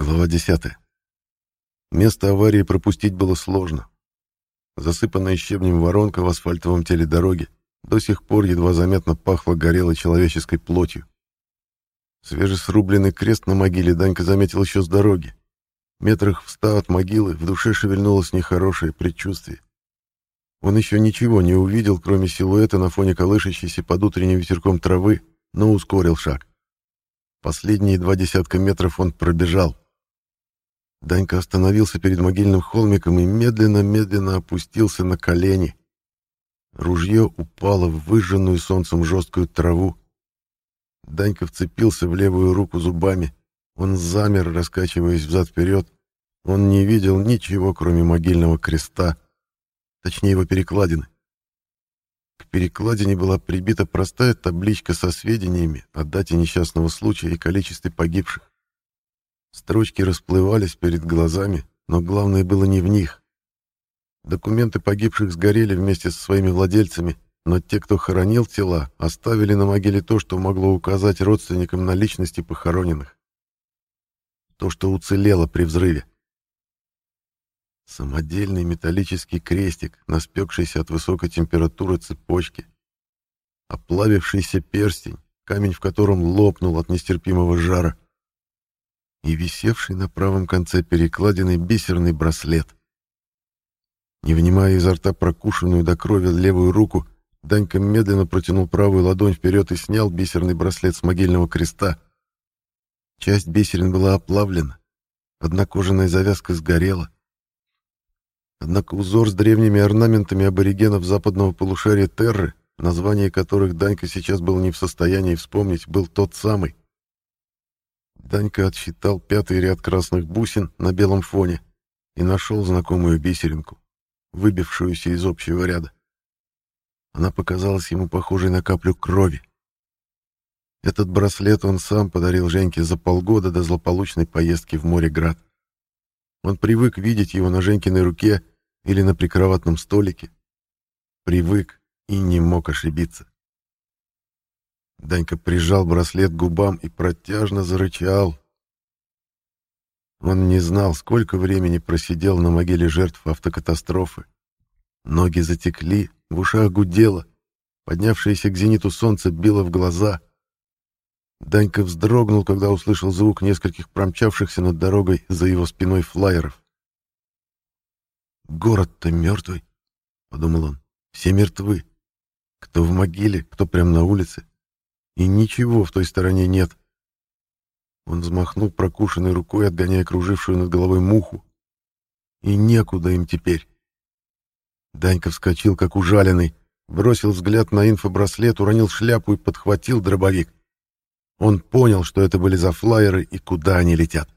Глава 10. Место аварии пропустить было сложно. Засыпанная щебнем воронка в асфальтовом теле дороги до сих пор едва заметно пахла горелой человеческой плотью. Свежесрубленный крест на могиле Данька заметил еще с дороги. Метрах в ста от могилы в душе шевельнулось нехорошее предчувствие. Он еще ничего не увидел, кроме силуэта на фоне колышащейся под утренним ветерком травы, но ускорил шаг. Последние два десятка метров он пробежал. Данька остановился перед могильным холмиком и медленно-медленно опустился на колени. Ружье упало в выжженную солнцем жесткую траву. Данька вцепился в левую руку зубами. Он замер, раскачиваясь взад-вперед. Он не видел ничего, кроме могильного креста, точнее его перекладины. К перекладине была прибита простая табличка со сведениями о дате несчастного случая и количестве погибших. Строчки расплывались перед глазами, но главное было не в них. Документы погибших сгорели вместе со своими владельцами, но те, кто хоронил тела, оставили на могиле то, что могло указать родственникам на личности похороненных. То, что уцелело при взрыве. Самодельный металлический крестик, наспекшийся от высокой температуры цепочки. Оплавившийся перстень, камень в котором лопнул от нестерпимого жара. И висевший на правом конце перекладины бисерный браслет. Не внимая изо рта прокушенную до крови левую руку, Данька медленно протянул правую ладонь вперед и снял бисерный браслет с могильного креста. Часть бисерин была оплавлена, одна кожаная завязка сгорела, Однако узор с древними орнаментами аборигенов западного полушария Терры, название которых Данька сейчас был не в состоянии вспомнить, был тот самый. Данька отсчитал пятый ряд красных бусин на белом фоне и нашел знакомую бисеринку, выбившуюся из общего ряда. Она показалась ему похожей на каплю крови. Этот браслет он сам подарил Женьке за полгода до злополучной поездки в Море-Град. Он привык видеть его на Женькиной руке или на прикроватном столике. Привык и не мог ошибиться. Данька прижал браслет к губам и протяжно зарычал. Он не знал, сколько времени просидел на могиле жертв автокатастрофы. Ноги затекли, в ушах гудело, поднявшееся к зениту солнце било в глаза. Данька вздрогнул, когда услышал звук нескольких промчавшихся над дорогой за его спиной флайеров. «Город-то мертвый», — подумал он. «Все мертвы. Кто в могиле, кто прямо на улице. И ничего в той стороне нет». Он взмахнул прокушенной рукой, отгоняя кружившую над головой муху. И некуда им теперь. Данька вскочил, как ужаленный, бросил взгляд на инфобраслет, уронил шляпу и подхватил дробовик. Он понял, что это были за флайеры и куда они летят.